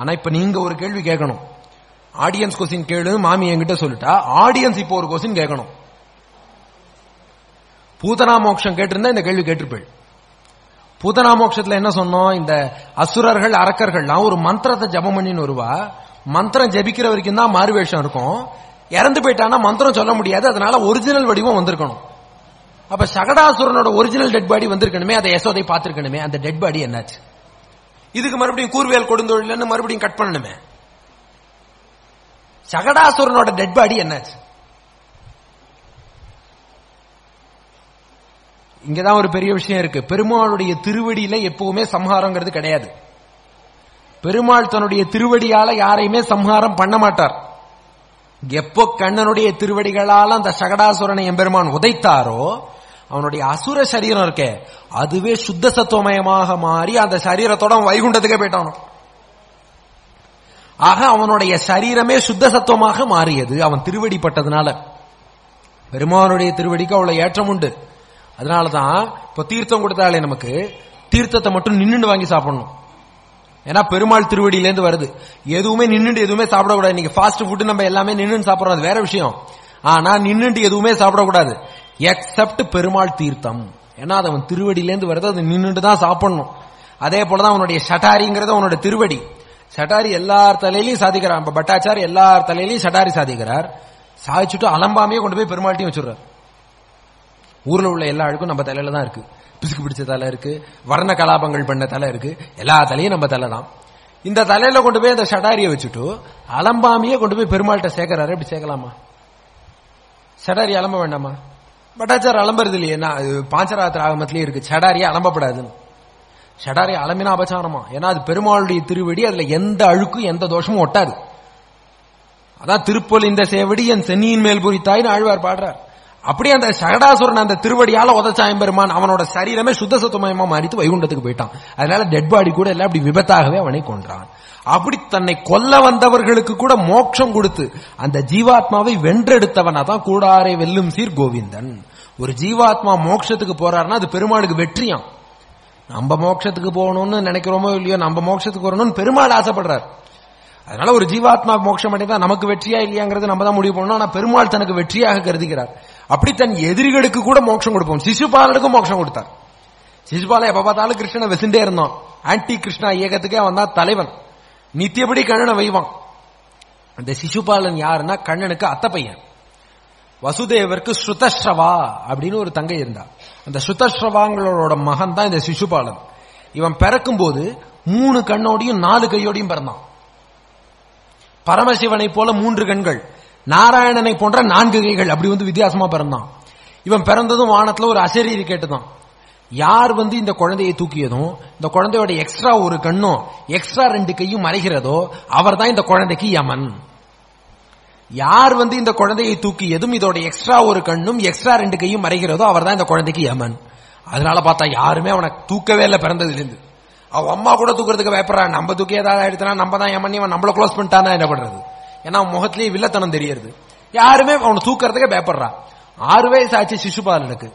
ஆனா இப்ப நீங்க ஒரு கேள்வி கேட்கணும். ஆடியன்ஸ் கொஸ்டின் கேளு மாமி என்கிட்ட சொல்லிட்டா ஆடியன்ஸ் இப்போ ஒரு கொஸ்டின் கேட்கணும். பூதனா மோட்சம் கேட்டிருந்தா இந்த கேள்வி கேட்டிருப்பேள். பூதனா மோட்சத்துல என்ன சொன்னோம்? இந்த அசுரர்கள் அரக்கர்கள்லாம் ஒரு மந்திரத்தை ஜபம் பண்ணின்னு வருவா. மந்திரம் ஜபிக்கிற வரைக்கும் தான் மாறுவேஷம் இருக்கும். இறந்து போயிட்டானா மந்திரம் சொல்ல முடியாது. அதனால ஒரிஜினல் வடிவம் வந்திருக்கணும். அப்ப சகடாசுரனோட ஒரிஜினல் டெட் பாடி வந்திருக்கணுமே அதை யசோதை பார்த்திருக்கணுமே அந்த டெட் பாடி என்னாச்சு? இதுக்கு மறுபடியும் கூர்வேல் கொடுந்தொழில்னு மறுபடியும் கட் பண்ணணுமே. சகடாசுரனோட டெட் பாடி என்னாச்சு? இங்கதான் ஒரு பெரிய விஷயம் இருக்கு. பெருமாளுடைய திருவடியில எப்பவுமே சம்ஹாரங்கிறது கிடையாது. பெருமாள் தன்னுடைய திருவடியால யாரையுமே சம்ஹாரம் பண்ண மாட்டார். எப்போ கண்ணனுடைய திருவடிகளால அந்த சகடாசுரனை எம்பெருமான் உதைத்தாரோ அவனுடைய அசுர சரீரம் இருக்கே. அதுவே சுத்த சத்துவமயமாக மாறி அந்த சரீரத்தோட அவன் வைகுண்டத்துக்கே போயிட்டானோ? ஆக அவனுடைய சரீரமே சுத்த சத்துவமாக மாறியது. அவன் திருவடி பட்டதுனால பெருமானுடைய திருவடிக்கு அவ்வளவு ஏற்றம் உண்டு. அதனாலதான் இப்ப தீர்த்தம் கொடுத்தாலே நமக்கு தீர்த்தத்தை மட்டும் நின்னுண்டு வாங்கி சாப்பிடணும். ஏன்னா பெருமாள் திருவடியிலேருந்து வருது. எதுவுமே நின்னுண்டு எதுவுமே சாப்பிடக்கூடாது. நீங்க ஃபாஸ்ட் ஃபுட் நம்ம எல்லாமே நின்றுன்னு சாப்பிடறோம். அது வேற விஷயம். ஆனா நின்று எதுவுமே சாப்பிடக்கூடாது. எக்ஸப்ட் பெருமாள் தீர்த்தம். ஏன்னா அது அவன் திருவடியிலேருந்து வருது அது நின்றுட்டு தான் சாப்பிடணும். அதே போலதான் அவனுடைய சட்டாரிங்கிறது அவனோட திருவடி. சட்டாரி எல்லார் தலையிலையும் சாதிக்கிறார் இப்ப பட்டாச்சார் எல்லார் தலையிலையும் சட்டாரி சாதிக்கிறார். சாதிச்சுட்டு அலம்பாமையே கொண்டு போய் பெருமாள்ட்டையும் வச்சுடுறார். ஊர்ல உள்ள எல்லா அழுக்கும் நம்ம தலையில தான் இருக்கு. பிசுக்கு பிடிச்ச தலை இருக்கு. வர்ண கலாபங்கள் பண்ண தலை இருக்கு. எல்லா தலையும் நம்ம தலை தான். இந்த தலையில கொண்டு போய் அந்த ஷடாரியை வச்சுட்டு அலம்பாமையே கொண்டு போய் பெருமாள்கிட்ட சேர்க்கிறாரு. இப்படி சேர்க்கலாமா? ஷடாரி அலம்ப வேண்டாமா? பட்டாச்சார் அலம்புறது இல்லையே அது பாஞ்சராத்திர ஆகமத்திலேயே இருக்கு. ஷடாரியை அலம்பப்படாதுன்னு. ஷடாரி அலம்பினா அபச்சாரமா? ஏன்னா அது பெருமாளுடைய திருவடி அதுல எந்த அழுக்கும் எந்த தோஷமும் ஒட்டாது. அதான் திருப்பொல் இந்த சேவடி என் சென்னியின் மேல் புரித்தாயின்னு ஆழ்வார் பாடுறார். அப்படியே அந்த சகடாசுரன் அந்த திருவடியால உதச்சாயம்பெருமான் அவனோட சரீரமே சுத்த சுத்தமயமா மாறித்து வைகுண்டத்துக்கு போயிட்டான். அதனால டெட் பாடி கூட எல்லாம் அப்படி விபத்தாகவே அவனை கொன்றான். அப்படி தன்னை கொல்ல வந்தவர்களுக்கு கூட மோட்சம் கொடுத்து அந்த ஜீவாத்மாவை வென்றெடுத்தவனா தான் கூடாரை வெல்லும் சீர் கோவிந்தன். ஒரு ஜீவாத்மா மோட்சத்துக்கு போறாருன்னா அது பெருமாளுக்கு வெற்றியாம். நம்ம மோட்சத்துக்கு போகணும்னு நினைக்கிறோமோ இல்லையோ நம்ம மோட்சத்துக்கு வரணும்னு பெருமாள் ஆசைப்படுறாரு. அதனால ஒரு ஜீவாத்மா மோட்சம் அடைந்தா நமக்கு வெற்றியா இல்லையாங்கிறது நம்ம தான் முடிவு பண்ணணும். ஆனா பெருமாள் தனக்கு வெற்றியாக கருதுகிறார். அப்படி தன் எதிரிகளுக்கு கூட மோட்சம் கொடுப்போம். சிசுபாலனுக்கும் மோட்சம் கொடுத்தார். சிசுபாலன் எப்ப பார்த்தாலும் கிருஷ்ணனை வெசுண்டே இருந்தான். ஆன்டி கிருஷ்ணா இயக்கத்துக்கே அவன் தலைவன். நித்தியபடி கண்ணனை வைவான். அந்த சிசுபாலன் யாருன்னா கண்ணனுக்கு அத்த பையன் வசுதேவருக்கு ஸ்ருதஸ்ரவா அப்படின்னு ஒரு தங்கை இருந்தா. அந்த ஸ்ருதஸ்ரவாங்களோட மகன் தான் இந்த சிசுபாலன். இவன் பிறக்கும் போது மூணு கண்ணோடையும் நாலு கையோடையும் பிறந்தான். பரமசிவனை போல மூன்று கண்கள் நாராயணனை போன்ற நான்கு கைகள் அப்படி வந்து வித்தியாசமா பிறந்தான். இவன் பிறந்ததும் வானத்துல ஒரு அசரீரி கேட்டுதான். யார் வந்து இந்த குழந்தையை தூக்கியதும் இந்த குழந்தையோட எக்ஸ்ட்ரா ஒரு கண்ணும் எக்ஸ்ட்ரா ரெண்டு கையும் மறைகிறதோ அவர் தான் இந்த குழந்தைக்கு யமன். யார் வந்து இந்த குழந்தையை தூக்கி எதுவும் இதோட எக்ஸ்ட்ரா ஒரு கண்ணும் எக்ஸ்ட்ரா ரெண்டு கையும் மறைகிறதோ அவர் தான் இந்த குழந்தைக்கு யமன் அதனால பார்த்தா யாருமே அவனை தூக்கவே இல்லை பிறந்ததுலேருந்து. அவன் அம்மா கூட தூக்குறதுக்கு பயப்படுறான் நம்ம தூக்கி ஏதாவது எடுத்தனா நம்ம தான் யமன் இவன் நம்மள க்ளோஸ் பண்ணிட்டானா என்ன பண்றது? ஏன்னா அவன் முகத்திலேயே வில்லத்தனம் தெரியறது யாருமே அவனை தூக்குறதுக்கே பயப்படுறான் ஆறு வயசு ஆச்சு சிசுபாலனுக்கு.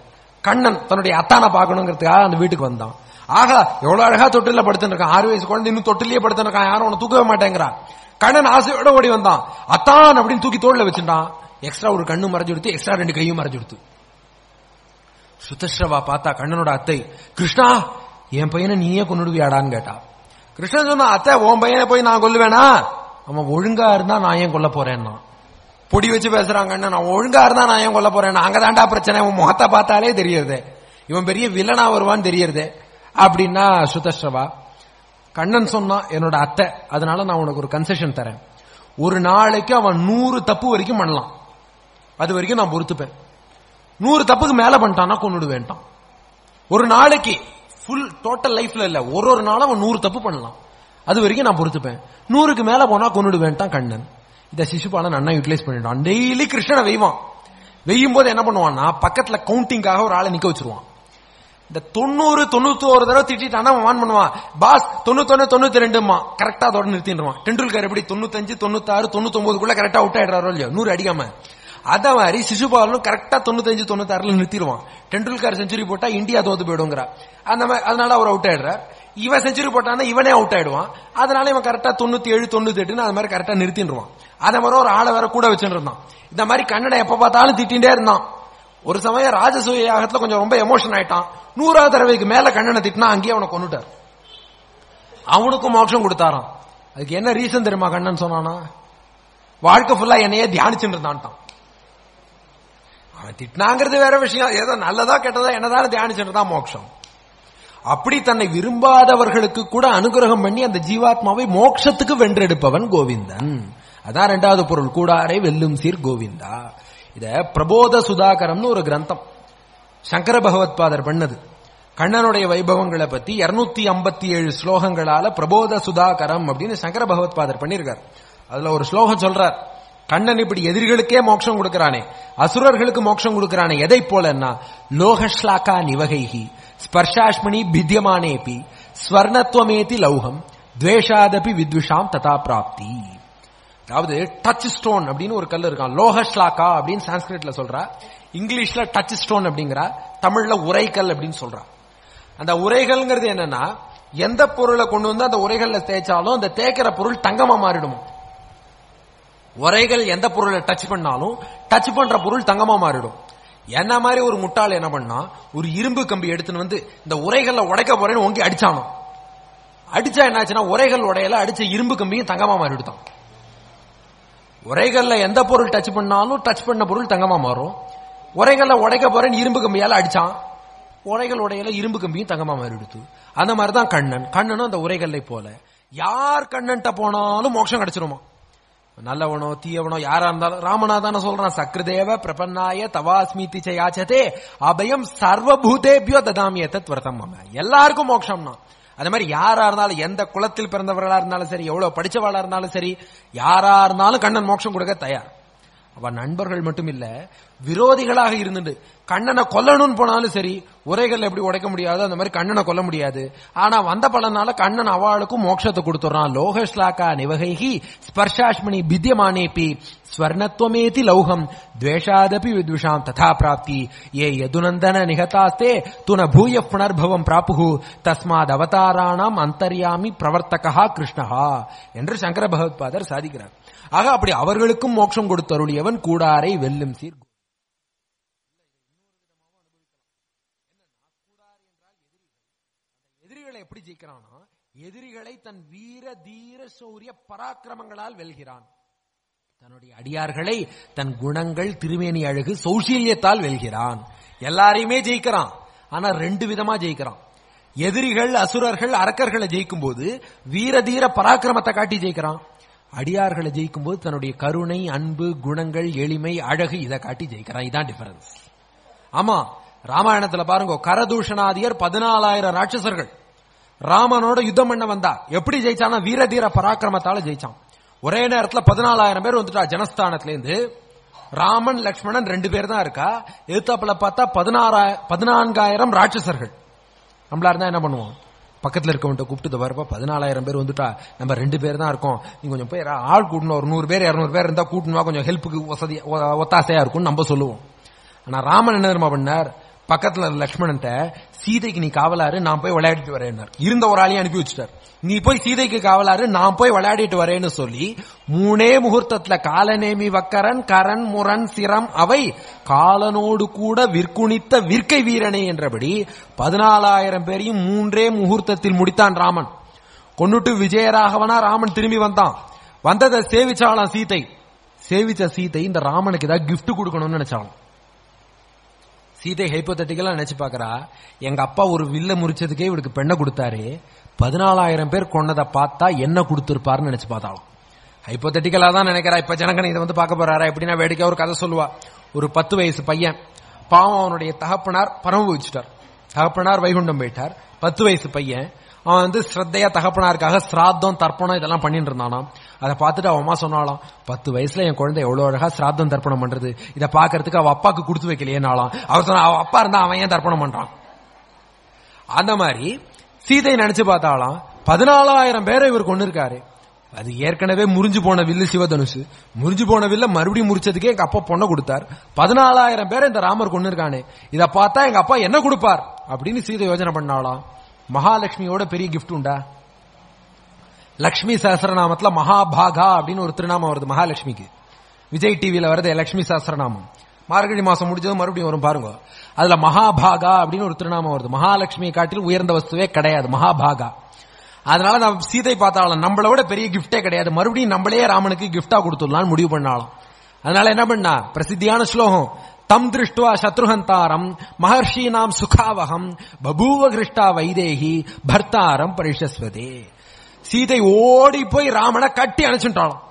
கண்ணன் தன்னுடைய அத்தானை பார்க்கணுங்கிறதுக்காக அந்த வீட்டுக்கு வந்தான். ஆகா எவ்வளவு அழகா தொட்டில படுத்துட்டு இருக்கான். ஆறு வயசு குழந்தை இன்னும் தொட்டிலேயே படுத்துட்டு இருக்கான். யாரும் அவனை தூக்கவே மாட்டேங்கிறான் கண்ணன் ஆசையோட ஓடி வந்தான். அத்தான் அப்படின்னு தூக்கி தோல்ல வச்சுட்டான். எக்ஸ்ட்ரா ஒரு கண்ணு மறைஞ்சு கொடுத்து எக்ஸ்ட்ரா ரெண்டு கையும் மறைஞ்சு கொடுத்து. சுதஸ்ரவா பார்த்தா கண்ணனோட அத்தை கிருஷ்ணா என் பையனை நீயே கொண்டுடுவியாடான்னு கேட்டா. கிருஷ்ணன் சொன்னா அத்தை உன் பையனை போய் நான் கொல்லுவேனா? அவன் ஒழுங்கா இருந்தா நான் ஏன் கொல்ல போறேன்னா? பொடி வச்சு பேசுறாங்க கண்ணன் நான் ஒழுங்கா இருந்தா நான் ஏன் கொல்ல போறேன் அங்கதான்டா பிரச்சனை உன் முகத்தை பார்த்தாலே தெரியறதே. இவன் பெரிய வில்லனா வருவான்னு தெரியறதே. அப்படின்னா சுதஸ்ரவா கண்ணன் சொன்னா என்னோட அத்தை அதனால நான் உனக்கு ஒரு கன்செஷன் தரேன். ஒரு நாளைக்கு அவன் நூறு தப்பு வரைக்கும் பண்ணலாம். அது வரைக்கும் நான் பொறுத்துப்பேன். நூறு தப்புக்கு மேல பண்ணிட்டான்னா கொண்டுடு வேண்டாம் ஒரு நாளைக்கு ஃபுல் டோட்டல் லைஃப்ல இல்ல ஒரு ஒரு நாளும் அவன் நூறு தப்பு பண்ணலாம். அது வரைக்கும் நான் பொறுத்துப்பேன். நூறுக்கு மேல போனா கொண்டுடு வேண்டாம் கண்ணன். இதை சிசுபாலன் அண்ணா யூட்டிலைஸ் பண்ணிட்டான் டெய்லி கிருஷ்ணனை வெய்வான். வெய்யும் போது என்ன பண்ணுவான்னா பக்கத்துல கவுண்டிங்காக ஒரு ஆளை நிக்க வச்சிருவான். இந்த தொண்ணூறு தொண்ணூத்தி ஒரு தடவை திட்டானா அவன் வான் பண்ணுவான். பாஸ் தொண்ணூத்தொன்னு தொண்ணூத்தி ரெண்டுமா கரெக்டா அதோட நிறுத்திடுவான். டெண்டுல்கர் எப்படி தொண்ணூத்தஞ்சு தொண்ணூத்தாறு தொண்ணூத்தொன்பதுக்குள்ள கரெக்டா அவுட் ஆயிடுறாரோ இல்லையோ? நூறு அடிக்காம. அத மாதிரி சிசுபாலனும் கரெக்டா தொண்ணூத்தஞ்சு தொண்ணூத்தாறுல நிறுத்திடுவான். டெண்டுல்கர் செஞ்சுரி போட்டா இந்தியா தோத்து போயிடுங்கிறா. அந்த மாதிரி அதனால அவர் அவுட் ஆயிடுறார் இவன் செஞ்சுரி போட்டான்னா இவனே அவுட் ஆயிடுவான். அதனால இவன் கரெக்டா தொண்ணூத்தி ஏழு தொண்ணூத்தி எட்டுன்னு அது மாதிரி கரெக்டா நிறுத்திடுவான். அதே மாதிரி ஒரு ஆளை வேற கூட வச்சுட்டு இருந்தான். இந்த மாதிரி கண்ணனை எப்ப பார்த்தாலும் திட்டிகிட்டே இருந்தான். ஒரு சமயம் ராஜசூய யாகத்துல கொஞ்சம் ரொம்ப எமோஷன் ஆயிட்டான். நூறாவது தடவைக்கு மேல கண்ணனை திட்டினா அங்கேயே அவனை கொண்டுட்டார் அவனுக்கும் மோட்சம் கொடுத்தாராம். அதுக்கு என்ன ரீசன் தெரியுமா கண்ணன் சொன்னானா? வாழ்க்கை ஃபுல்லா என்னையே தியானிச்சுட்டு இருந்தான்ட்டான். அவன் திட்டினாங்கிறது வேற விஷயம். ஏதோ நல்லதா கெட்டதா என்னதான் தியானிச்சுட்டு தான் மோட்சம். அப்படி தன்னை விரும்பாதவர்களுக்கு கூட அனுகிரகம் பண்ணி அந்த ஜீவாத்மாவை மோட்சத்துக்கு வென்றெடுப்பவன் கோவிந்தன். அதான் ரெண்டாவது பொருள். கூடாரை வெல்லும் சீர் கோவிந்தா. இத பிரபோத சுதாகரம்னு ஒரு கிரந்தம். சங்கர பகவத்பாதர் பண்ணது. கண்ணனுடைய வைபவங்களை பத்தி இருநூத்தி ஐம்பத்தி ஏழு ஸ்லோகங்களால பிரபோத சுதாகரம் அப்படின்னு சங்கர பகவத்பாதர் பண்ணியிருக்கார் அதுல ஒரு ஸ்லோகம் சொல்றார். கண்ணன் இப்படி எதிரிகளுக்கே மோட்சம் கொடுக்கிறானே அசுரர்களுக்கு மோட்சம் கொடுக்கிறானே எதை போலன்னா லோகஸ்லாக்கா நிவகைகி ஸ்பர்ஷாஷ்மணி பித்தியமானேபி ஸ்வர்ணத்துவமேதி லௌகம் துவேஷாதபி வித்விஷாம் ததா பிராப்தி. அதாவது டச் ஸ்டோன் அப்படின்னு ஒரு கல் இருக்கான் லோக ஷ்லாக்கா அப்படின்னு சான்ஸ்கிரிட்ல சொல்றா. இங்கிலீஷ்ல டச் ஸ்டோன் அப்படிங்கிறா. தமிழ்ல உரைக்கல் அப்படின்னு சொல்றா. அந்த உரைகள்ங்கிறது என்னன்னா எந்த பொருளை கொண்டு வந்து அந்த உரைகள்ல தேய்ச்சாலும் அந்த தேய்க்கிற பொருள் தங்கமா மாறிடுமோ? உரைகள் எந்த பொருளை டச் பண்ணாலும் டச் பண்ற பொருள் தங்கமா மாறிடும். என்ன மாதிரி ஒரு முட்டாள் என்ன பண்ணா ஒரு இரும்பு கம்பி எடுத்துன்னு வந்து இந்த உரைகள்ல உடைக்க போறேன்னு ஓங்கி அடிச்சானோ? அடிச்சா என்னாச்சுன்னா உரைகள் உடையல அடிச்ச இரும்பு கம்பியும் தங்கமா மாறிடுதான். உரைகல்ல எந்த பொருள் டச் பண்ணாலும் டச் பண்ண பொருள் தங்கமா மாறும். உரைகல்ல உடைக்க போறேன்னு இரும்பு கம்பியால அடிச்சான். உரைகள் உடையல இரும்பு கம்பியும் தங்கமா மாறிடுத்து. அந்த மாதிரிதான் கண்ணன். கண்ணனும் அந்த உரைகளை போல. யார் கண்ணன்ட்ட போனாலும் மோட்சம் கிடைச்சிருமா? நல்லவனோ தீயவனோ யாரா இருந்தாலும் ராமநாதான சொல்றான். சக்ரதேவ பிரபன்னாய தவாஸ்மிதி செய்யாச்சதே அபயம் சர்வபூதேபியோ ததாமிய தத்வர்த்தம் எல்லாருக்கும் மோட்சம்னா. அந்த மாதிரி யாரா இருந்தாலும் எந்த குலத்தில் பிறந்தவர்களா இருந்தாலும் சரி எவ்வளவு படிச்சவாளா இருந்தாலும் சரி யாரா இருந்தாலும் கண்ணன் மோட்சம் கொடுக்க தயார். அவ நண்பர்கள் மட்டும் இல்ல விரோதிகளாக இருந்துட்டு கண்ணனை கொல்லணும்னு போனாலும் சரி உரைகள் எப்படி உடைக்க முடியாது அந்த மாதிரி கண்ணனை கொல்ல முடியாது. ஆனா வந்த பலனால கண்ணன் அவளுக்கும் மோட்சத்தை கொடுத்துறான் லோகஸ்லாக்கா நிவகைகி ஸ்பர்ஷாஷ்மணி பித்தியமானேபி ஸ்வர்ணத்வமேதி லௌகம் துவேஷாதபி வித்விஷாம் ததா பிராப்தி. ஏ யதுநந்தன நிகதாஸ்தே துன பூய புனர்பவம் பிராப்புகு தஸ்மாத் அவதாராணாம் அந்தர்யாமி பிரவர்த்தகா கிருஷ்ணஹா என்று சங்கர பகவத்பாதர் சாதிக்கிறார். ஆக அப்படி அவர்களுக்கும் மோட்சம் கொடுத்தருளியவன் கூடாரை வெல்லும் சீர் எதிரிகளை. எப்படி ஜெயிக்கிறானா எதிரிகளை தன் வீர தீர சௌரிய பராக்கிரமங்களால் வெல்கிறான். தன்னுடைய அடியார்களை தன் குணங்கள் திருமேனி அழகு சௌசீல்யத்தால் வெல்கிறான். எல்லாரையுமே ஜெயிக்கிறான். ஆனா ரெண்டு விதமா ஜெயிக்கிறான். எதிரிகள் அசுரர்கள் அரக்கர்களை ஜெயிக்கும் போது வீர தீர பராக்கிரமத்தை காட்டி ஜெயிக்கிறான். அடியார்களை ஜெயிக்கும் போது தன்னுடைய கருணை அன்பு குணங்கள் எளிமை அழகு இதை காட்டி ஜெயிக்கிறான். இதான் டிஃபரன்ஸ் ஆமா ராமாயணத்துல பாருங்க கரதூஷணாதியர் பதினாலாயிரம் ராட்சசர்கள். ராமனோட யுத்தம் பண்ண வந்தா. எப்படி ஜெயிச்சானா வீரதீர பராக்கிரமத்தால ஜெயிச்சான். ஒரே நேரத்துல பதினாலாயிரம் பேர் வந்துட்டா ஜனஸ்தானத்துல இருந்து ராமன் லக்ஷ்மணன் ரெண்டு பேர் தான் இருக்கா. எதிர்த்தாப்புல பார்த்தா பதினாறாயிரம் பதினான்காயிரம் ராட்சசர்கள். நம்மளா இருந்தா என்ன பண்ணுவோம்? பக்கத்தில் இருக்கவன்ட்ட கூப்பிட்டு வரப்ப பதினாலாயிரம் பேர் வந்துட்டா நம்ம ரெண்டு பேர் தான் இருக்கோம். நீ கொஞ்சம் போய் ஆள் கூட்டணும் ஒரு நூறு பேர் இரநூறு பேர் இருந்தால் கூட்டணுமா கொஞ்சம் ஹெல்ப்புக்கு வசதி ஒத்தாசையாக இருக்கும்னு நம்ம சொல்லுவோம். ஆனால் ராமன் என்ன தெரியுமா பண்ணார்? பக்கத்துல லக்ஷ்மணன்ட்ட சீதைக்கு நீ காவலாரு நான் போய் விளையாடிட்டு வரேன்னார். இருந்த ஒரு ஆளையும் அனுப்பி வச்சுட்டார். நீ போய் சீதைக்கு காவலாரு நான் போய் விளையாடிட்டு வரேன்னு சொல்லி மூணே முகூர்த்தத்துல காலநேமி வக்கரன் கரண் முரண் சிரம் அவை காலனோடு கூட விற்குணித்த விற்கை வீரனை என்றபடி பதினாலாயிரம் பேரையும் மூன்றே முகூர்த்தத்தில் முடித்தான் ராமன். கொண்டுட்டு விஜயராகவனா ராமன் திரும்பி வந்தான். வந்ததை சேவிச்சாலாம் சீதை. சேவிச்ச சீதை இந்த ராமனுக்கு ஏதாவது கிஃப்ட் கொடுக்கணும்னு நினைச்சாலும் சீதை ஹைப்போத்தட்டிக்கலா நினைச்சு பாக்குறா எங்க அப்பா ஒரு வில்ல முறிச்சதுக்கே இவருக்கு பெண்ணை கொடுத்தாரு. பதினாலாயிரம் பேர் கொன்னதை பார்த்தா என்ன கொடுத்திருப்பாருன்னு நினைச்சு பார்த்தாலும். ஹைப்போதட்டிக்கலா தான் நினைக்கிறா. இப்ப ஜனகன் இதை வந்து பார்க்க போறாரா? எப்படின்னா வேடிக்கை ஒரு கதை சொல்லுவா. ஒரு பத்து வயசு பையன் பாவம் அவனுடைய தகப்பனார் பரமபவிச்சிட்டார் தகப்பனார் வைகுண்டம் போயிட்டார். பத்து வயசு பையன் அவன் வந்து ஸ்ரத்தையா தகப்பனாருக்காக சிராத்தம் தர்ப்பணம் இதெல்லாம் பண்ணிட்டு இருந்தானாம். அதை பார்த்துட்டு அவன் அம்மா சொன்னாலாம் பத்து வயசுல என் குழந்தை எவ்வளவு அழகா சிராத்தம் தர்ப்பணம் பண்றது. இதை பாக்குறதுக்கு அவ அப்பாக்கு கொடுத்து வைக்கலையேனாலாம் அவர் சொன்னா அவ அப்பா இருந்தா அவன் ஏன் தர்ப்பணம் பண்றான்? அந்த மாதிரி சீதையை நினைச்சு பார்த்தாலாம் பதினாலாயிரம் பேரை இவர் கொண்டு இருக்காரு அது ஏற்கனவே முறிஞ்சு போன வில்லு சிவதனுசு. முறிஞ்சு போன வில்ல மறுபடியும் முறிச்சதுக்கே எங்க அப்பா பொண்ணை கொடுத்தார். பதினாலாயிரம் பேரை இந்த ராமர் கொண்டு இருக்கானே இதை பார்த்தா எங்க அப்பா என்ன கொடுப்பார்? அப்படின்னு சீதை யோசனை பண்ணாலாம் மகாலட்சுமியோட பெரிய gift உண்டா? லக்ஷ்மி சஹஸ்ரநாமத்துல மகாபாகா அப்படின்னு ஒரு திருநாமம் வருது மகாலட்சுமிக்கு. விஜய் டிவியில வருது லக்ஷ்மி சஹஸ்ரநாமம் மார்கழி மாசம் முடிஞ்சது மறுபடியும் வரும் பாருங்க. அதுல மகாபாகா அப்படின்னு ஒரு திருநாமம் வருது. மகாலட்சுமியை காட்டிலும் உயர்ந்த வஸ்துவே கிடையாது மகாபாகா. அதனால நான் சீதை பார்த்தாலும் நம்மளை விட பெரிய கிஃப்டே கிடையாது. மறுபடியும் நம்மளே ராமனுக்கு கிஃப்டா கொடுத்துடலாம்னு முடிவு பண்ணாலும். அதனால என்ன பண்ணா? பிரசித்தியான ஸ்லோகம். தம் திருஷ்டுவா சத்ருஹந்தாரம் மகர்ஷீனாம் சுகாவகம் பபூவ கிருஷ்டா வைதேகி பர்த்தாரம் பரிஷஸ்வதே. சீதை ஓடி போய் ராமனை கட்டி அணைச்சுட்டாலும்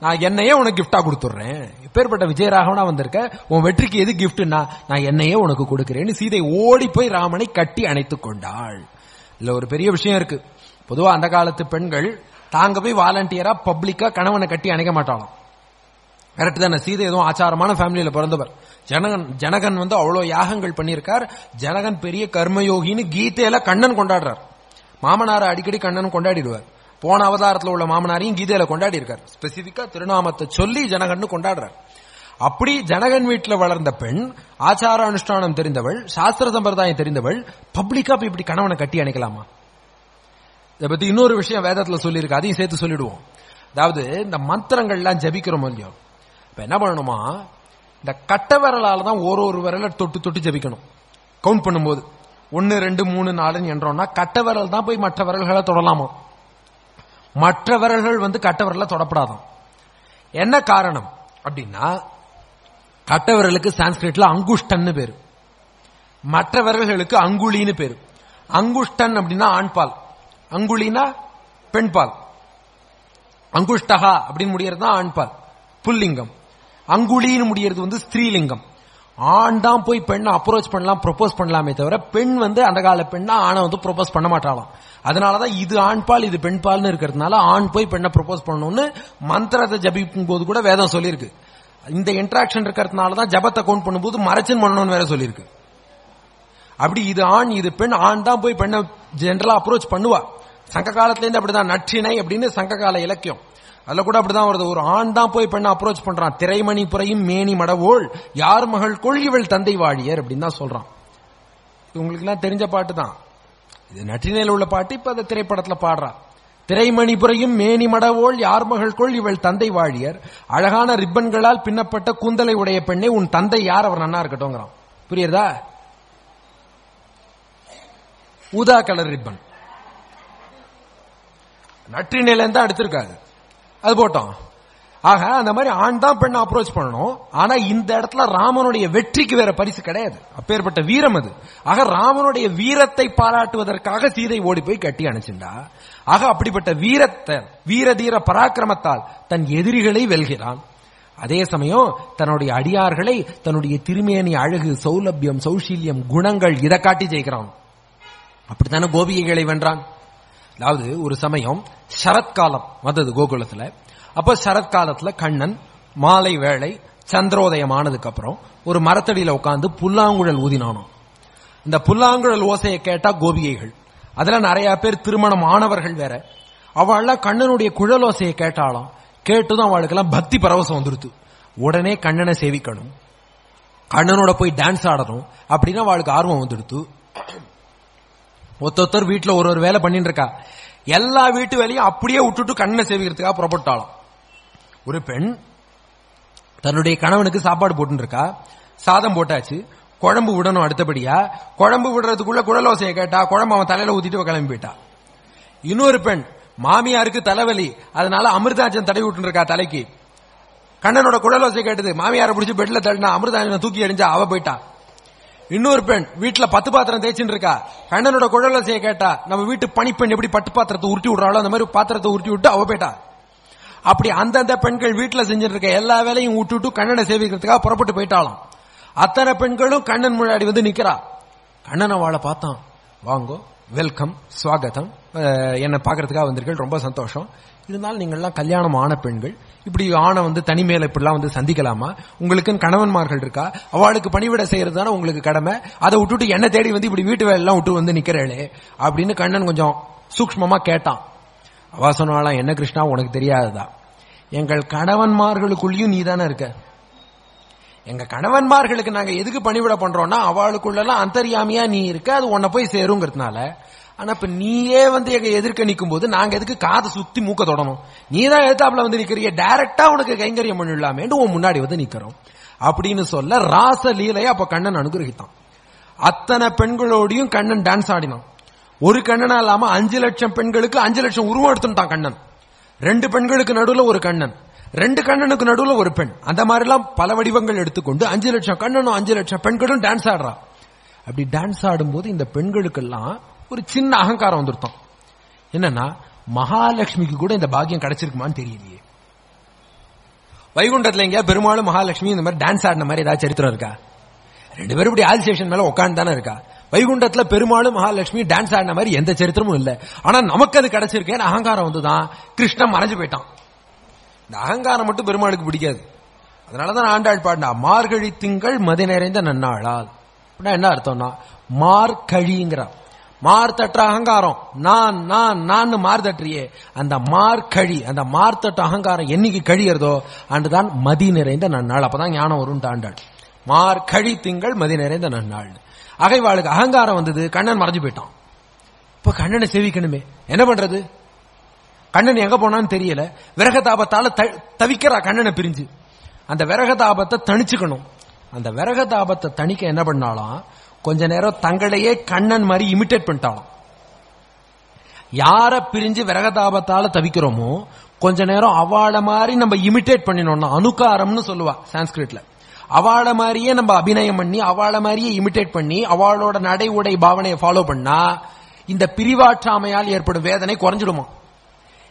நான் என்னையே உனக்கு கிஃப்டா கொடுத்துட்றேன். இப்பேற்பட்ட விஜயராகவனா வந்திருக்க உன் வெற்றிக்கு எது கிஃப்ட்னா நான் என்னையே உனக்கு கொடுக்கிறேன்னு சீதை ஓடி போய் ராமனை கட்டி அணைத்துக் கொண்டாள். இல்ல ஒரு பெரிய விஷயம் இருக்கு. பொதுவா அந்த காலத்து பெண்கள் தாங்க போய் வாலண்டியரா பப்ளிக்கா கணவனை கட்டி அணைக்க மாட்டாளாம். கரெக்ட் தானே? சீதை எதுவும் ஆச்சாரமான ஃபேமிலியில பிறந்தவர். ஜனகன் ஜனகன் வந்து அவ்வளவு யாகங்கள் பண்ணியிருக்கார். ஜனகன் பெரிய கர்மயோகின்னு கீதையில கண்ணன் கொண்டாடுறார். மாமனாரை அடிக்கடி கண்ணன் கொண்டாடிடுவார். போன அவதாரத்தில் உள்ள மாமனாரையும் கீதையில கொண்டாடி இருக்கார் ஸ்பெசிபிக்கா திருநாமத்தை சொல்லி ஜனகன் கொண்டாடுறார். அப்படி ஜனகன் வீட்டில் வளர்ந்த பெண் ஆச்சார அனுஷ்டானம் தெரிந்தவள் சாஸ்திர சம்பிரதாயம் தெரிந்தவள் பப்ளிக்கா போய் இப்படி கணவனை கட்டி அணைக்கலாமா? இதை பத்தி இன்னொரு விஷயம் வேதத்துல சொல்லியிருக்கு. அதையும் சேர்த்து சொல்லிடுவோம். அதாவது இந்த மந்திரங்கள்லாம் ஜபிக்கிறோம் இல்லையோ? இப்ப என்ன பண்ணணுமா? இந்த கட்ட விரலால தான் ஒரு ஒரு விரலை தொட்டு தொட்டு ஜபிக்கணும். கவுண்ட் பண்ணும்போது. ஒன்னு ரெண்டு மூணு நாலுன்னு என்றோம்னா கட்ட விரல் தான் போய் மற்ற விரல்களை தொடலாமா? மற்ற விரல்கள் வந்து கட்ட விரல தொடப்படாதான் என்ன காரணம்? அப்படின்னா கட்ட விரலுக்கு சான்ஸ்கிரிட்ல அங்குஷ்டன்னு பேரு. மற்ற விரல்களுக்கு அங்குழின்னு பேரு. அங்குஷ்டன் அப்படின்னா ஆண்பால். அங்குழினா பெண்பால். அங்குஷ்டகா அப்படின்னு முடியறது தான் ஆண்பால். புல்லிங்கம். அங்குழின்னு முடியறது வந்து ஸ்திரீலிங்கம். ஆண் தான் போய் பெண்ணை அப்ரோச் பண்ணலாம் ப்ரொபோஸ் பண்ணலாமே தவிர பெண் வந்து அந்த கால பெண்ணா ஆணை வந்து ப்ரொபோஸ் பண்ண மாட்டாளாம். அதனாலதான் இது ஆண்பால் இது பெண்பால்னு இருக்கிறதுனால ஆண் போய் பெண்ணை ப்ரொபோஸ் பண்ணணும்னு மந்திரத்தை ஜபிக்கும் போது கூட வேதம் சொல்லியிருக்கு. இந்த இன்ட்ராக்ஷன் இருக்கிறதுனால தான் ஜபத்தை கவுண்ட் பண்ணும்போது மறைச்சன் பண்ணணும்னு வேற சொல்லியிருக்கு. அப்படி இது ஆண் இது பெண் ஆண் தான் போய் பெண்ணை ஜென்ரலா அப்ரோச் பண்ணுவா. சங்க காலத்திலேருந்து அப்படிதான் நற்றினை அப்படின்னு சங்க கால இலக்கியம். அதுல கூட அப்படிதான் வருது. ஒரு ஆண் தான் போய் பெண்ணை அப்ரோச் பண்றான். திரைமணி புறையும் மேனி மடவோள். யார் மகள் கொள்கிவள் தந்தை வாழியர் அப்படின்னு தான் சொல்றான். இது உங்களுக்கு எல்லாம் தெரிஞ்ச பாட்டு தான். இது நற்றினையில் உள்ள பாட்டு இப்ப அந்த திரைப்படத்துல பாடுறா திரைமணி புறையும் மேனி மடவோள் யார் மகள் கொள் இவள் தந்தை வாழியர். அழகான ரிப்பன்களால் பின்னப்பட்ட கூந்தலை உடைய பெண்ணே உன் தந்தை யார்? அவர் நன்னா இருக்கட்டும்ங்கிறான். புரியுறதா? ஊதா கலர் ரிப்பன். நற்றினையில இருந்தா எடுத்திருக்காது அது போட்டோம். ஆக அந்த மாதிரி ஆண் தான் பெண்ணை அப்ரோச் பண்ணணும். ஆனா இந்த இடத்துல ராமனுடைய வெற்றிக்கு வேற பரிசு கிடையாது. அப்பேற்பட்ட வீரம் அது. ஆக ராமனுடைய வீரத்தை பாராட்டுவதற்காக சீதை ஓடி போய் கட்டி அணைச்சுண்டா ஆக அப்படிப்பட்ட வீரத்தை வீரதீர பராக்கிரமத்தால் தன் எதிரிகளை வெல்கிறான். அதே சமயம் தன்னுடைய அடியார்களை தன்னுடைய திருமேனி அழகு சௌலபியம் சௌஷீல்யம் குணங்கள் இதை காட்டி ஜெயிக்கிறான். அப்படித்தானே கோபிகைகளை வென்றான்? அதாவது ஒரு சமயம் சரத்காலம் வந்தது கோகுலத்துல. அப்ப சரத்காலத்துல கண்ணன் மாலை வேளை சந்திரோதயம் ஆனதுக்கு அப்புறம் ஒரு மரத்தடியில உட்காந்து புல்லாங்குழல் ஊதினானோ இந்த புல்லாங்குழல் ஓசையை கேட்டா கோபிகைகள். அதுல நிறைய பேர் திருமணம் ஆனவர்கள் வேற. அவள்லாம் கண்ணனுடைய குழல் ஓசையை கேட்டாலும் கேட்டுதான் அவளுக்கெல்லாம் பக்தி பரவசம் வந்துருது. உடனே கண்ணனை சேவிக்கணும். கண்ணனோட போய் டான்ஸ் ஆடணும் அப்படின்னா அவளுக்கு ஆர்வம் வந்துடுத்து ஒத்தொத்தர் வீட்டுல ஒரு ஒரு வேலை பண்ணிட்டு இருக்கா. எல்லா வீட்டு வேலையும் அப்படியே விட்டுட்டு கண்ணை சேவிக்கிறதுக்காக புறப்பட்டாலும் ஒரு பெண் தன்னுடைய கணவனுக்கு சாப்பாடு போட்டுருக்கா. சாதம் போட்டாச்சு. குழம்பு விடணும் அடுத்தபடியா. குழம்பு விடுறதுக்குள்ள குழலோசையை கேட்டா குழம்பு அவன் தலையில ஊத்திட்டு கிளம்பி போயிட்டா. இன்னொரு பெண் மாமியாருக்கு தலைவலி. அதனால அமிர்தாஜன் தடவி விட்டுருக்கா தலைக்கு. கண்ணனோட குழலோசை கேட்டது மாமியாரை பிடிச்சி பெட்ல தள்ளினா அமிர்தாஜனை தூக்கி எறிஞ்சா அவ போயிட்டான் இன்னொரு பெண் வீட்டுல பத்து பாத்திரம் தேய்ச்சின்னு இருக்கா. கண்ணனோட செய்ய கேட்டா நம்ம வீட்டு பணிப்பெண் எப்படி பட்டு பாத்திரத்தை உருட்டி விடுறாளோ அந்த மாதிரி பாத்திரத்தை உருட்டி விட்டு அவ போயிட்டா. அப்படி அந்தந்த பெண்கள் வீட்டுல செஞ்சுட்டு இருக்க எல்லா வேலையும் விட்டுட்டு கண்ணனை சேவிக்கிறதுக்காக புறப்பட்டு போயிட்டாலும் அத்தனை பெண்களும் கண்ணன் முன்னாடி வந்து நிக்கிறா. கண்ணன் அவளை பார்த்தான். வாங்கோ வெல்கம் ஸ்வாகத்தம் என்னை பார்க்கறதுக்காக வந்திருக்கீர்கள். ரொம்ப சந்தோஷம். இருந்தாலும் நீங்கள்லாம் கல்யாணம் ஆன பெண்கள் இப்படி ஆணை வந்து தனிமையில இப்படிலாம் வந்து சந்திக்கலாமா? உங்களுக்குன்னு கணவன்மார்கள் இருக்கா? அவளுக்கு பணிவிட செய்யறது தானே உங்களுக்கு கடமை. அதை விட்டுட்டு என்ன தேடி வந்து இப்படி வீட்டு வேலையெல்லாம் விட்டு வந்து நிக்கிறேளே அப்படின்னு கண்ணன் கொஞ்சம் சூக்மமா கேட்டான். அவ சொன்னாலாம் என்ன கிருஷ்ணா உனக்கு தெரியாததா? எங்கள் கணவன்மார்களுக்குள்ளேயும் நீ தானே இருக்க. எங்க கணவன்மார்களுக்கு நாங்க எதுக்கு பணிவிட பண்றோம்னா அவளுக்குள்ளெல்லாம் அந்தரியாமியா நீ இருக்க அது உன்னை போய் சேருங்கிறதுனால. ஆனா இப்ப நீயே வந்து எங்க எதிர்க்க நிற்கும் போது நாங்க எதுக்கு காதை சுத்தி மூக்க தொடணும்? நீ தான் எழுத்தாப்புல வந்து நிக்கிறிய டைரக்டா உனக்கு கைங்கரியம் பண்ணிடலாமேன்னு உன் முன்னாடி வந்து நிக்கிறோம். அப்படின்னு சொல்ல ராச லீலையை அப்ப கண்ணன் அனுகிரகித்தான். அத்தனை பெண்களோடையும் கண்ணன் டான்ஸ் ஆடினான். ஒரு கண்ணனா இல்லாம அஞ்சு லட்சம் பெண்களுக்கு அஞ்சு லட்சம் உருவம் எடுத்துட்டான் கண்ணன். ரெண்டு பெண்களுக்கு நடுவில் ஒரு கண்ணன். ரெண்டு கண்ணனுக்கு நடுவுல ஒரு பெண். அந்த மாதிரி எல்லாம் பல வடிவங்கள் எடுத்துக்கொண்டு அஞ்சு லட்சம் கண்ணனும் அஞ்சு லட்சம் பெண்களும் டான்ஸ் ஆடுறா. அப்படி டான்ஸ் ஆடும்போது இந்த பெண்களுக்கெல்லாம் ஒரு சின்ன அகங்காரம் வந்துருத்தோம். என்னன்னா மகாலட்சுமிக்கு கூட இந்த பாக்கியம் கிடைச்சிருக்குமான்னு தெரியலையே. வைகுண்டத்துல எங்கேயா பெருமாளும் மகாலட்சுமி இந்த மாதிரி டான்ஸ் ஆடின மாதிரி ஏதாவது சரித்திரம் இருக்கா? ரெண்டு பேரும் இப்படி ஆல் ஸ்டேஷன் மேல உட்காந்து தானே இருக்கா? வைகுண்டத்துல பெருமாளும் மகாலட்சுமி டான்ஸ் ஆடின மாதிரி எந்த சரித்திரமும் இல்லை. ஆனா நமக்கு அது கிடைச்சிருக்கேன்னு அகங்காரம் வந்துதான். கிருஷ்ணன் மறைஞ்சு போயிட்டான். இந்த அகங்காரம் மட்டும் பெருமாளுக்கு பிடிக்காது. அதனாலதான் ஆண்டாள் பாடினா மார்கழி திங்கள் மதி நிறைந்த நன்னாளால். அப்படின்னா என்ன அர்த்தம்னா மார்கழிங்கிறா மார்த்தற்ற அகங்காரம். நான் நான் நான் மார் தட்டுறியே அந்த மார்கழி அந்த மார்த்தட்ட அகங்காரம் என்னைக்கு கழிகிறதோ அன்றுதான் மதி நிறைந்த நன்னாள். அப்பதான் ஞானம் வரும் ஆண்டாள். மார்கழி திங்கள் மதி நிறைந்த நன்னாள். அகைவாளுக்கு அகங்காரம் வந்தது கண்ணன் மறைஞ்சு போயிட்டான். இப்ப கண்ணனை சேவிக்கணுமே. என்ன பண்றது? கண்ணன் எங்க போனான்னு தெரியல. விரகதாபத்தால த- தவிக்கிறா கண்ணனை பிரிஞ்சு. அந்த விரகதாபத்தை தணிச்சுக்கணும். அந்த விரகதாபத்தை தணிக்க என்ன பண்ணாலும்? கொஞ்ச நேரம் தங்களையே கண்ணன் மாதிரி இமிட்டேட் பண்ணிட்டாலும். யார பிரிஞ்சு விரகதாபத்தால தவிக்கிறோமோ கொஞ்ச நேரம் அவாழ மாதிரி நம்ம இமிட்டேட் பண்ணினோம்னா அனுகாரம்னு சொல்லுவா சான்ஸ்கிரிட்ல. அவாழ மாதிரியே நம்ம அபிநயம் பண்ணி அவாழ மாதிரியே இமிட்டேட் பண்ணி அவாளோட நடை உடை பாவனையை ஃபாலோ பண்ணா இந்த பிரிவாற்றாமையால் ஏற்படும் வேதனை குறைஞ்சிடுமா?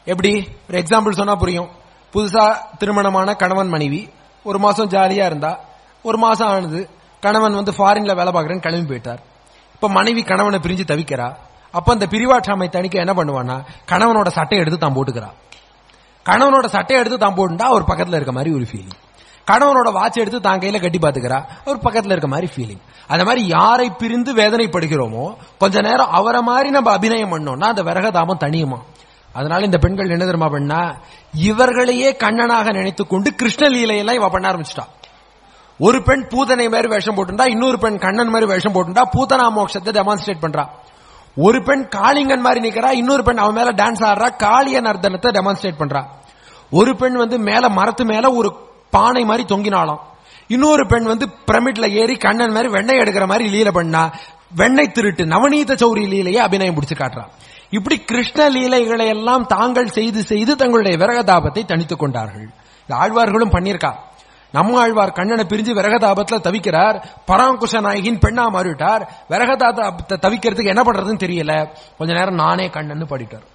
எப்படி? ஒரு எக்ஸாம்பிள் சொன்னா புரியும். புதுசா திருமணமான கணவன் மனைவி ஒரு மாசம் ஜாலியா இருந்தா ஒரு மாசம் ஆனது கணவன் வந்து ஃபாரின்ல வேலை பார்க்கறேன்னு கிளம்பி போயிட்டார். இப்ப மனைவி கணவனை பிரிஞ்சு தவிக்கிறா. அப்ப அந்த பிரிவாற்றாமை தணிக்க என்ன பண்ணுவான்னா கணவனோட சட்டையை எடுத்து தான் போட்டுக்கிறா. கணவனோட சட்டையை எடுத்து தான் போட்டுட்டா அவர் பக்கத்துல இருக்க மாதிரி ஒரு ஃபீலிங் கணவனோட வாட்ச் எடுத்து தான் கையில கட்டி பாத்துக்கிறா அவர் பக்கத்துல இருக்க மாதிரி ஃபீலிங் அந்த மாதிரி யாரை பிரிந்து வேதனைப்படுகிறோமோ கொஞ்ச நேரம் அவரை மாதிரி நம்ம அபிநயம் பண்ணோம்னா அந்த விரகதாபம் தனியுமா அதனால இந்த பெண்கள் என்ன தெரியுமா பண்ணா இவர்களையே கண்ணனாக நினைத்துக் கொண்டு கிருஷ்ணலீலையெல்லாம் இவ பண்ண ஆரம்பிச்சிட்டா. ஒரு பெண் பூதனை மாதிரி வேஷம் போட்டுண்டா இன்னொரு பெண் கண்ணன் மாதிரி வேஷம் போட்டுண்டா பூதனா மோட்சத்தை டெமான்ஸ்ட்ரேட் பண்றா. ஒரு பெண் காளிங்கன் மாதிரி நிக்கிறா இன்னொரு பெண் அவன் மேல டான்ஸ் ஆடுறா காளிய நர்த்தனத்தை டெமான்ஸ்ட்ரேட் பண்றா. ஒரு பெண் வந்து மேல மரத்து மேல ஒரு பானை மாதிரி தொங்கினாலும் இன்னொரு பெண் வந்து பிரமிட்ல ஏறி கண்ணன் மாதிரி வெண்ணெய் எடுக்கிற மாதிரி லீலை பண்ணா வெண்ணெய் திருட்டு நவநீத சௌரி லீலையை அபிநயம் பிடிச்சு காட்டுறான். இப்படி கிருஷ்ண லீலைகளை எல்லாம் தாங்கள் செய்து செய்து தங்களுடைய விரகதாபத்தை தணித்துக் கொண்டார்கள். ஆழ்வார்களும் பண்ணியிருக்கா. நம்ம ஆழ்வார் கண்ணனை பிரிஞ்சு விரகதாபத்துல தவிக்கிறார். பராங்குஷ நாயகின் பெண்ணா மாறிவிட்டார். விரகதாபத்தை தவிக்கிறதுக்கு என்ன பண்றதுன்னு தெரியல. கொஞ்ச நேரம் நானே கண்ணன்னு படிட்டார்.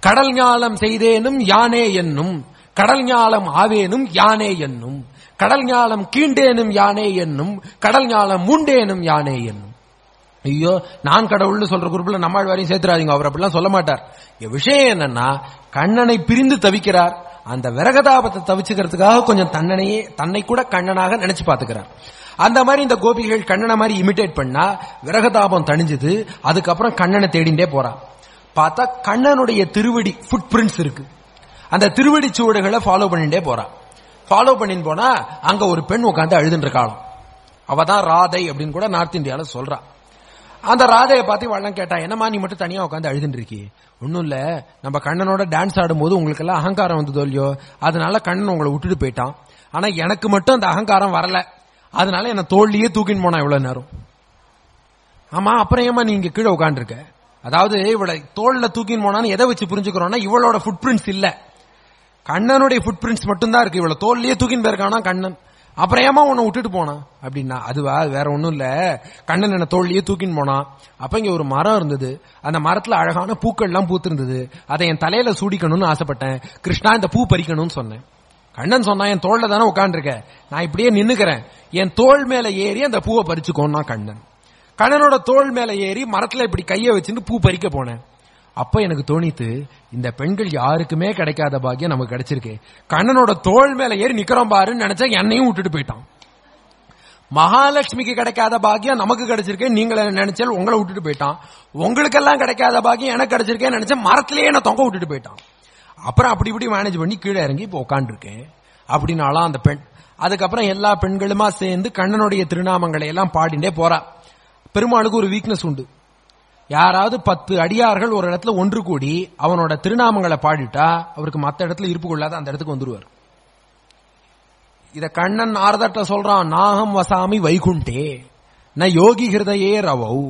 கடல் ஞாலம் செய்தேனும் யானே என்னும். கடல் ஞாலம் ஆவேனும் யானே என்னும். கடல் ஞாலம் கீண்டேனும் யானே என்னும். கடல் ஞாலம் மூண்டேனும் யானே என்னும். ஐயோ நான் கடவுள்னு சொல்ற குரூப்ல நம்மாழ்வாரையும் சேர்த்துறாதீங்க. அவர் அப்படிலாம் சொல்ல மாட்டார். என் விஷயம் என்னன்னா கண்ணனை பிரிந்து தவிக்கிறார். அந்த விரகதாபத்தை தவிச்சுக்கிறதுக்காக கொஞ்சம் தன்னனையே தன்னை கூட கண்ணனாக நினைச்சு பாத்துக்கிறார் அந்த மாதிரி இந்த கோபிகள் கண்ணனை மாதிரி இமிட்டேட் பண்ணா விரகதாபம் தணிஞ்சது. அதுக்கப்புறம் கண்ணனை தேடிண்டே போறான் பார்த்தா கண்ணனுடைய திருவடி ஃபுட் பிரிண்ட்ஸ் இருக்கு. அந்த திருவடி சுவடுகளை ஃபாலோ பண்ணிட்டே போறான் ஃபாலோ பண்ணின்னு போனா அங்க ஒரு பெண் உட்காந்து அழுதுன்ற காலம். அவதான் ராதை அப்படின்னு கூட நார்த் இந்தியாவில் சொல்றான் அந்த ராதையை பார்த்து வள்ளம் கேட்டா என்னம்மா நீ மட்டும் தனியா உட்காந்து அழுதுன்னு இருக்கி ஒன்னும் இல்ல. நம்ம கண்ணனோட டான்ஸ் ஆடும்போது உங்களுக்கு எல்லாம் அகங்காரம் வந்ததோ இல்லையோ? அதனால கண்ணன் உங்களை விட்டுட்டு போயிட்டான். ஆனா எனக்கு மட்டும் அந்த அகங்காரம் வரல. அதனால என்ன தோல்லியே தூக்கின்னு போனா இவ்வளவு நேரம். ஆமா அப்புறம் ஏமா நீ இங்க கீழே உட்காந்துருக்க அதாவது இவளை தோல்ல தூக்கின்னு போனான்னு எதை வச்சு புரிஞ்சுக்கிறோம்னா இவளோட ஃபுட் பிரிண்ட்ஸ் இல்ல. கண்ணனுடைய ஃபுட் பிரிண்ட்ஸ் மட்டும்தான் இருக்கு. இவளை தோல்லையே தூக்கின்னு போயிருக்கானா கண்ணன்? அப்புறம் ஏமா உன்னை விட்டுட்டு போனான் அப்படின்னா அதுவா? வேற ஒன்றும் இல்லை. கண்ணன் என்ன தோல்லையே தூக்கின்னு போனான் அப்போ இங்கே ஒரு மரம் இருந்தது. அந்த மரத்தில் அழகான பூக்கள்லாம் பூத்திருந்தது. அதை என் தலையில சூடிக்கணும்னு ஆசைப்பட்டேன். கிருஷ்ணா இந்த பூ பறிக்கணும்னு சொன்னேன். கண்ணன் சொன்னா என் தோல்ல தானே உட்காந்துருக்க நான் இப்படியே நின்னுக்கிறேன். என் தோல் மேல ஏறி அந்த பூவை பறிச்சுக்கோன்னா கண்ணன். கண்ணனோட தோல் மேல ஏறி மரத்துல இப்படி கையை வச்சுட்டு பூ பறிக்க போனேன். அப்ப எனக்கு தோணித்து இந்த பெண்கள் யாருக்குமே கிடைக்காத பாக்கியம் நமக்கு கிடைச்சிருக்கு. கண்ணனோட தோல் மேல ஏறி நிக்கிறோம் பாருன்னு நினைச்சா என்னையும் விட்டுட்டு போயிட்டான். மகாலட்சுமிக்கு கிடைக்காத பாக்கியம் நமக்கு கிடைச்சிருக்கு. நீங்கள நினைச்சால் உங்களை விட்டுட்டு போயிட்டான். உங்களுக்கெல்லாம் கிடைக்காத பாக்கியம் எனக்கு கிடைச்சிருக்கேன்னு நினைச்சா மரத்திலேயே என்ன தொங்க விட்டுட்டு போயிட்டான். அப்புறம் அப்படி இப்படி மேனேஜ் பண்ணி கீழே இறங்கி இப்போ உட்காந்துருக்கேன் அப்படின்னாலாம் அந்த பெண் அதுக்கப்புறம் எல்லா பெண்களுமா சேர்ந்து கண்ணனுடைய திருநாமங்களை எல்லாம் பாடிண்டே போறா. பெருமாளுக்கு ஒரு வீக்னஸ் உண்டு. யாராவது பத்து அடியார்கள் ஒரு இடத்துல ஒன்று கூடி அவனோட திருநாமங்களை பாடிட்டா அவருக்கு மற்ற இடத்துல இருப்பு கொள்ளாத அந்த இடத்துக்கு வந்துருவார். இத கண்ணன் நாரதட்ட சொல்றான் நாகம் வசாமி வைகுண்டே ந யோகி ஹிருதயே ரவௌ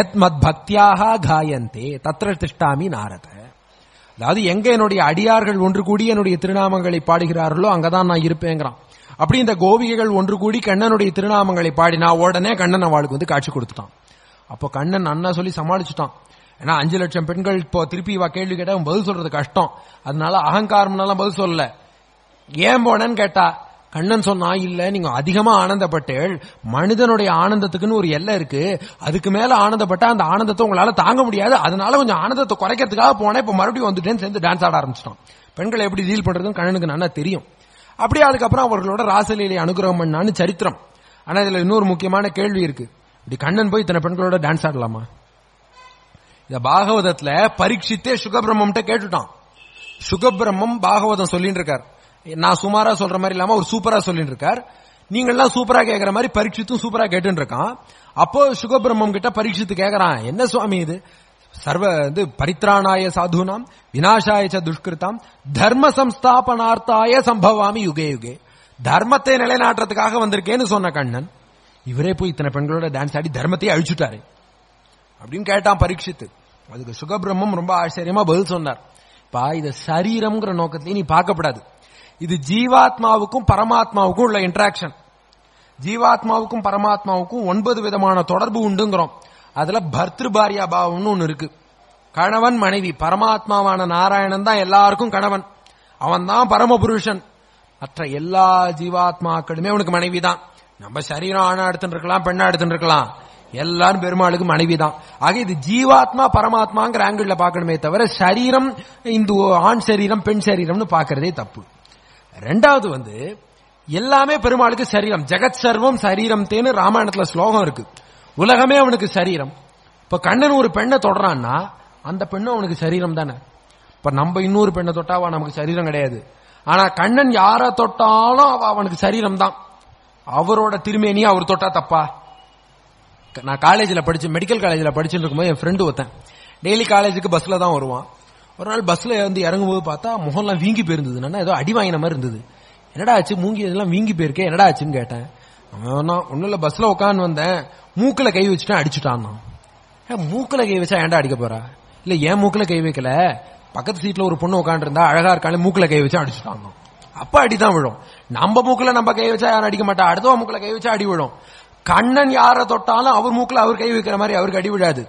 எத் மத் பக்தியாக காயந்தே தத்ர திஷ்டாமி நாரத. அதாவது எங்க என்னுடைய அடியார்கள் ஒன்று கூடி என்னுடைய திருநாமங்களை பாடுகிறார்களோ அங்கதான் நான் இருப்பேங்கிறான். அப்படி இந்த கோபிகைகள் ஒன்று கூடி கண்ணனுடைய திருநாமங்களை பாடினா உடனே கண்ணன் அவளுக்கு வந்து காட்சி கொடுத்துட்டான். அப்போ கண்ணன் அண்ணா சொல்லி சமாளிச்சுட்டான். ஏன்னா அஞ்சு லட்சம் பெண்கள் இப்போ திருப்பி இவ கேள்வி கேட்டா பதில் சொல்றது கஷ்டம். அதனால அகங்காரம்னால பதில் சொல்லல. ஏன் போனேன்னு கேட்டா கண்ணன் சொன்னா இல்ல நீங்க அதிகமா ஆனந்தப்பட்டேள் மனிதனுடைய ஆனந்தத்துக்குன்னு ஒரு எல்லை இருக்கு. அதுக்கு மேல ஆனந்தப்பட்டா அந்த ஆனந்தத்தை உங்களால தாங்க முடியாது. அதனால கொஞ்சம் ஆனந்தத்தை குறைக்கிறதுக்காக போனேன். இப்ப மறுபடியும் வந்துட்டேன்னு சேர்ந்து டான்ஸ் ஆட ஆரம்பிச்சிட்டான். பெண்களை எப்படி டீல் பண்றதுன்னு கண்ணனுக்கு நல்லா தெரியும். அப்படியே அதுக்கப்புறம் அவர்களோட ராசலீலை அனுகிரகம் பண்ணான்னு சரித்திரம். ஆனா இதுல இன்னொரு முக்கியமான கேள்வி இருக்கு. இப்படி கண்ணன் போய் இத்தனை பெண்களோட டான்ஸ் ஆடலாமா? இந்த பாகவதத்துல பரீட்சித்தே சுகபிரம்மம்ட்ட கேட்டுட்டான். சுகபிரம்மம் பாகவதம் சொல்லிட்டு இருக்கார் நான் சுமாரா சொல்ற மாதிரி இல்லாம ஒரு சூப்பரா சொல்லிட்டு இருக்கார் நீங்கள்லாம் சூப்பரா கேக்குற மாதிரி பரீட்சித்தும் சூப்பரா கேட்டுன்னு இருக்கான் அப்போ சுகபிரம்மம் கிட்ட பரீட்சித்து கேட்கறான் என்ன சுவாமி இது? சர்வ இது பரித்ராணாய சாதுனாம் வினாசாய ச துஷ்கிருதாம் தர்ம சம்ஸ்தாபனார்த்தாய சம்பவாமி யுகே யுகே. தர்மத்தை நிலைநாட்டுறதுக்காக வந்திருக்கேன்னு சொன்ன கண்ணன். இவரே போய் இத்தனை பெண்களோட டான்ஸ் ஆடி தர்மத்தையே அழிச்சுட்டாரு. அப்படின்னு கேட்டான் பரீட்சித்து. அதுக்கு சுகபிரம்மம் ரொம்ப ஆச்சரியமா பதில் சொன்னார். பா இத சரீரம்ங்கிற நோக்கத்திலேயே நீ பார்க்கப்படாது. இது ஜீவாத்மாவுக்கும் பரமாத்மாவுக்கும் உள்ள இன்ட்ராக்ஷன் ஜீவாத்மாவுக்கும் பரமாத்மாவுக்கும் ஒன்பது விதமான தொடர்பு உண்டுங்கிறோம். அதுல பர்திரு பாரியா பாவம்னு ஒண்ணு இருக்கு. கணவன் மனைவி. பரமாத்மாவான நாராயணன் தான் எல்லாருக்கும் கணவன். அவன் தான் பரமபுருஷன். மற்ற எல்லா ஜீவாத்மாக்களுமே அவனுக்கு மனைவி தான் நம்ம சரீரம் ஆணா எடுத்துட்டு இருக்கலாம் பெண்ணா எடுத்துட்டு இருக்கலாம். எல்லாரும் பெருமாளுக்கு மனைவி தான் ஆக இது ஜீவாத்மா பரமாத்மாங்கிற ஆங்கிள் பார்க்கணுமே தவிர சரீரம் இந்த ஆண் சரீரம் பெண் சரீரம்னு பாக்குறதே தப்பு. ரெண்டாவது வந்து எல்லாமே பெருமாளுக்கு சரீரம். ஜெகத் சர்வம் சரீரம் தேன்னு ராமாயணத்துல ஸ்லோகம் இருக்கு. உலகமே அவனுக்கு சரீரம். இப்ப கண்ணன் ஒரு பெண்ணை தொடறான்னா அந்த பெண்ணும் அவனுக்கு சரீரம் தானே. இப்ப நம்ம இன்னொரு பெண்ணை தொட்டாவா நமக்கு சரீரம் கிடையாது. ஆனா கண்ணன் யார தொட்டாலும் அவனுக்கு சரீரம் தான். அவரோட திருமேனியா அவர் தொட்டா தப்பா? நான் காலேஜில் படிச்சு மெடிக்கல் காலேஜில் படிச்சுட்டு இருக்கும்போது என் ஃப்ரெண்டு ஒருத்தன் டெய்லி காலேஜுக்கு பஸ்ல தான் வருவான். ஒரு நாள் பஸ்ல வந்து இறங்கும்போது பார்த்தா முகம்லாம் வீங்கி போயிருந்தது. நான் ஏதோ அடி வாங்கின மாதிரி இருந்தது. என்னடா ஆச்சு? மூங்கி இதெல்லாம் வீங்கி போயிருக்கேன் என்னடா ஆச்சுன்னு கேட்டேன். அவன் ஒன்றும் இல்லை பஸ்ல உட்காந்து வந்தேன். மூக்கில் கை வச்சுட்டேன் அடிச்சுட்டான் மூக்கில் கை வச்சா ஏன்டா அடிக்க போறா? இல்லை ஏன் மூக்கில் கை வைக்கல? பக்கத்து சீட்டில் ஒரு பொண்ணு உட்காந்துருந்தா அழகா இருக்காங்க மூக்கில் கை வச்சா அடிச்சுட்டான் அடி அடிதான் விழும். நம்ம மூக்குல நம்ம கை வச்சா யாரும் அடிக்க மாட்டா. அடுத்தவன் மூக்குல கை வச்சா அடி விழும். கண்ணன் யாரை தொட்டாலும் அவர் மூக்குல அவர் கை வைக்கிற மாதிரி அவருக்கு அடி விழாது.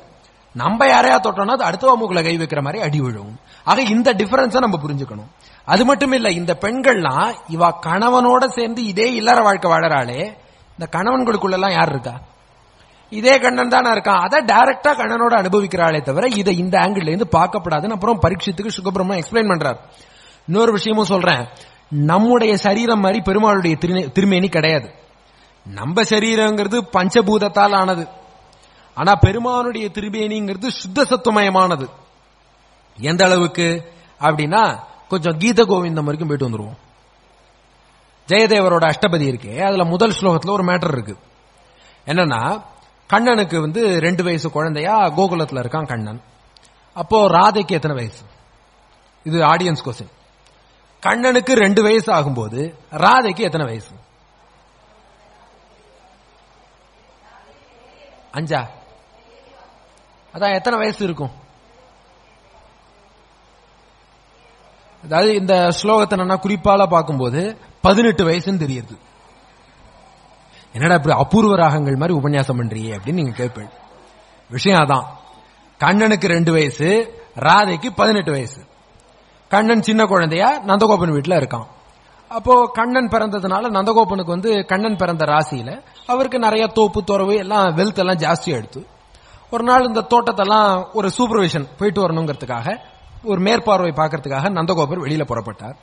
நம்ம யாரையா தொட்டோம்னா அது அடுத்தவ மூக்குல கை வைக்கிற மாதிரி அடி விழும். ஆக இந்த டிஃபரன்ஸை நம்ம புரிஞ்சுக்கணும். அது மட்டும் இல்ல இந்த பெண்கள்லாம் இவ கணவனோட சேர்ந்து இதே இல்லற வாழ்க்கை வாழறாளே இந்த கணவன்களுக்குள்ள எல்லாம் யார் இருக்கா? இதே கண்ணன் தானே இருக்கான். அதை டைரக்டா கண்ணனோட அனுபவிக்கிறாளே தவிர இதை இந்த ஆங்கிள் இருந்து பார்க்கப்படாதுன்னு அப்புறம் பரீட்சத்துக்கு சுகபிரம்மம் எக்ஸ்பிளைன் பண்றார். இன்னொரு விஷயமும் சொல்றேன். நம்முடைய சரீரம் மாதிரி பெருமாளுடைய திருமேனி கிடையாது. நம்ம சரீரங்கிறது பஞ்சபூதத்தால் ஆனது. ஆனா பெருமானுடைய திருமேனிங்கிறது சுத்த சத்துவமயமானது எந்த அளவுக்கு? அப்படின்னா கொஞ்சம் கீத கோவிந்தம் வரைக்கும் போயிட்டு வந்துருவோம். ஜெயதேவரோட அஷ்டபதி இருக்கு அதுல முதல் ஸ்லோகத்துல ஒரு மேட்டர் இருக்கு. என்னன்னா கண்ணனுக்கு வந்து ரெண்டு வயசு குழந்தையா கோகுலத்துல இருக்கான் கண்ணன். அப்போ ராதைக்கு எத்தனை வயசு? இது ஆடியன்ஸ் கொஸ்டின் கண்ணனுக்கு ரெண்டு வயசு ஆகும்போது ராதைக்கு எத்தனை வயசு? அஞ்சா? அதான் எத்தனை வயசு இருக்கும்? அதாவது இந்த ஸ்லோகத்தை நான் குறிப்பால பார்க்கும்போது பதினெட்டு வயசுன்னு தெரியுது. என்னடா இப்படி அபூர்வ ராகங்கள் மாதிரி உபன்யாசம் பண்றியே அப்படின்னு நீங்க கேட்பேன் விஷயம் அதான். கண்ணனுக்கு ரெண்டு வயசு ராதைக்கு பதினெட்டு வயசு. கண்ணன் சின்ன குழந்தையா? நந்தகோபன் வீட்டில் இருக்கான். அப்போ கண்ணன் பிறந்ததுனால நந்தகோபனுக்கு வந்து கண்ணன் பிறந்த ராசியில அவருக்கு நிறைய தோப்பு துறவு எல்லாம் வெல்த் எல்லாம் ஜாஸ்தியா எடுத்து ஒரு நாள் இந்த தோட்டத்தெல்லாம் ஒரு சூப்பர்விஷன் போயிட்டு வரணுங்கிறதுக்காக ஒரு மேற்பார்வை பார்க்கறதுக்காக நந்தகோபர் வெளியில புறப்பட்டார்.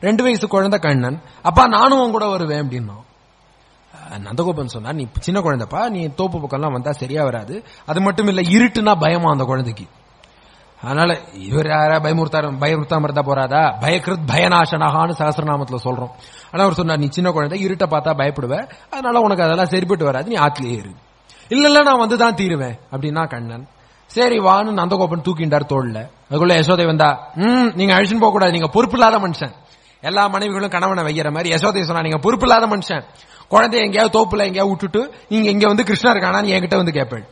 ரெண்டு வயசு குழந்தை கண்ணன். அப்பா நானும் உன் கூட வருவேன் அப்படின்னா நந்தகோபன் சொன்னா நீ சின்ன குழந்தைப்பா நீ தோப்பு பக்கம்லாம் வந்தா சரியா வராது. அது மட்டும் இல்ல இருட்டுனா பயமா அந்த குழந்தைக்கு. அதனால இவர் யாரா பயமுறுத்தாரு பயமுறுத்தாம இருந்தா போறாதா? பயக்கிருத் பயநாசனகான்னு சகசிரநாமத்துல சொல்றோம். ஆனா அவர் சொன்னார் நீ சின்ன குழந்தை இருட்டை பார்த்தா பயப்படுவ. அதனால உனக்கு அதெல்லாம் சரிப்பட்டு வராது நீ ஆத்திலேயே இரு. இல்ல இல்ல நான் வந்து தான் தீருவேன் அப்படின்னா கண்ணன். சரி வான்னு நந்தகோபன் தூக்கிண்டார் தோல்ல அதுக்குள்ள யசோதை வந்தா ம் நீங்க அழிச்சுன்னு போக கூடாது நீங்க பொறுப்பில்லாத மனுஷன். எல்லா மனைவிகளும் கணவனை வைக்கிற மாதிரி. யசோதை சொன்னா நீங்க பொறுப்பில்லாத மனுஷன். குழந்தைய எங்கேயாவது தோப்புல எங்கேயாவது விட்டுட்டு நீங்க இங்க வந்து கிருஷ்ணர் காணான்னு என்கிட்ட வந்து கேட்பேன்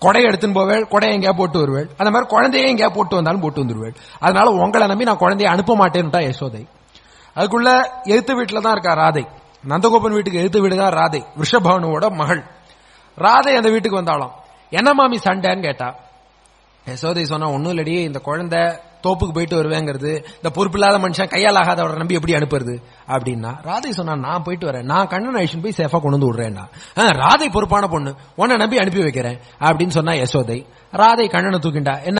கொடையை எடுத்துன்னு போவேள் கொடையை எங்கேயா போட்டு வருவேள். அந்த மாதிரி குழந்தைய எங்கேயா போட்டு வந்தாலும் போட்டு வந்துருவேள். அதனால உங்களை நம்பி நான் குழந்தைய அனுப்ப மாட்டேன்னுட்டா யசோதை. அதுக்குள்ள எழுத்து வீட்டில் தான் இருக்கா ராதை. நந்தகோபன் வீட்டுக்கு எழுத்து வீடு தான் ராதை ரிஷபவனோட மகள். ராதை அந்த வீட்டுக்கு வந்தாலும் என்ன மாமி சண்டைன்னு கேட்டா யசோதை சொன்னா ஒன்னும் இல்லடி இந்த குழந்தை தோப்புக்கு போயிட்டு வருவேங்கிறது இந்த பொறுப்பில்லாத மனுஷன் கையால் ஆகாதவரை நம்பி எப்படி அனுப்புறது? அப்படின்னா ராதை சொன்னா நான் போயிட்டு வரேன். நான் கண்ணன் ஐஷன் போய் சேஃபா கொண்டு வந்து விடுறேன்னா. ராதை பொறுப்பான பொண்ணு. உன்னை நம்பி அனுப்பி வைக்கிறேன். அப்படின்னு சொன்னா யசோதை ராதை கண்ணனை தூக்கிண்டா என்ன